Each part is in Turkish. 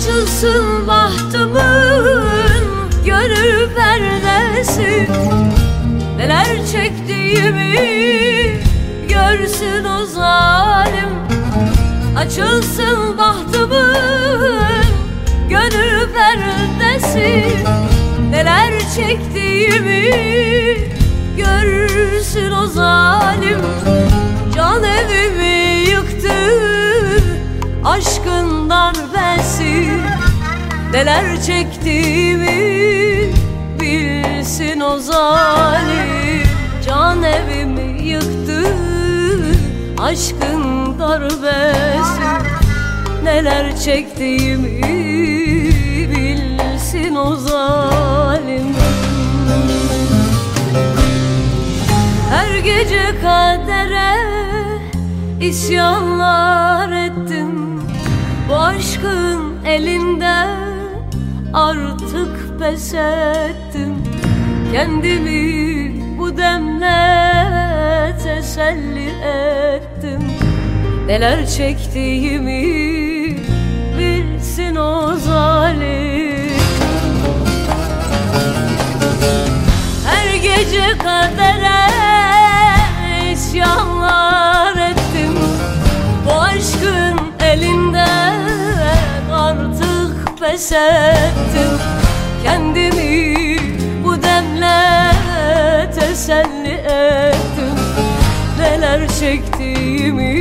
Açılsın bahtımın gönül perdesi. Neler çektiğimi görsün o zalim. Açılsın bahtımın gönül perdesi. Neler çektiğimi görsün o zalim Neler çektiğimi bilsin o zalim. Can evimi yıktı aşkın darbesi. Neler çektiğimi bilsin o zalim. Her gece kadere isyanlar ettim. Bu aşkın elinde artık pes ettim. Kendimi bu demle teselli ettim. Neler çektiğimi bilsin o zalim. Her gece kadere pes ettim Kendimi bu demle teselli ettim. Neler çektiğimi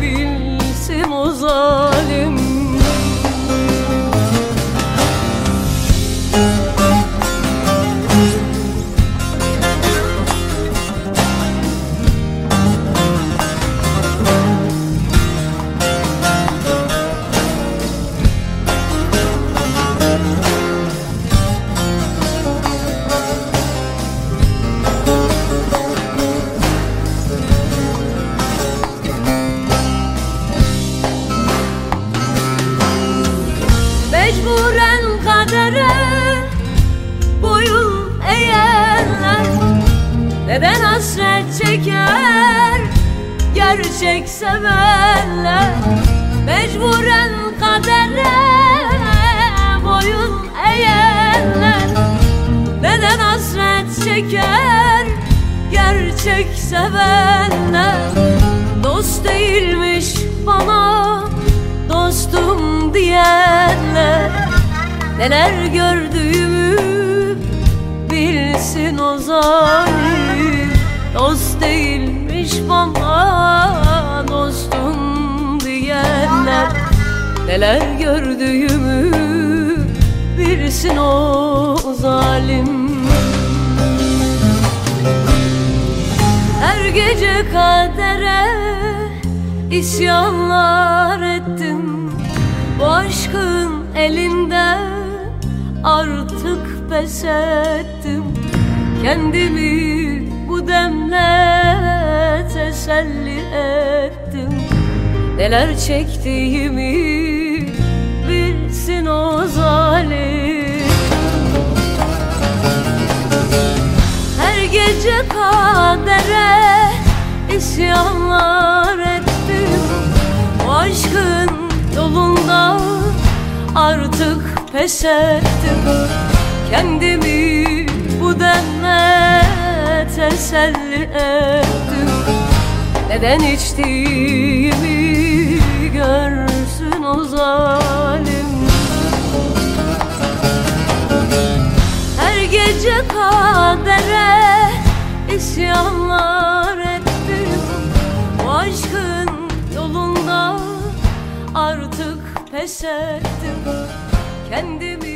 bilsin o zalim hasret çeker gerçek sevenler Mecburen kadere boyun eğenler Neden hasret çeker gerçek sevenler Dost değilmiş bana dostum diyenler. Neler gördüğümü bilsin o zalim Dost değilmiş bana dostum diyenler. Neler gördüğümü bilsin o zalim. Her gece kadere isyanlar ettim. Bu aşkın elinde artık pes ettim. Kendimi teselli ettim. Neler çektiğimi bilsin o zalim. Her gece kadere isyanlar ettim. O aşkın yolunda artık pes ettim. Kendimi bu denle teselli ettim Neden içtiğimi görsün o zalim? Her gece kadere isyanlar ettim. Bu aşkın yolunda artık pes ettim. Kendimi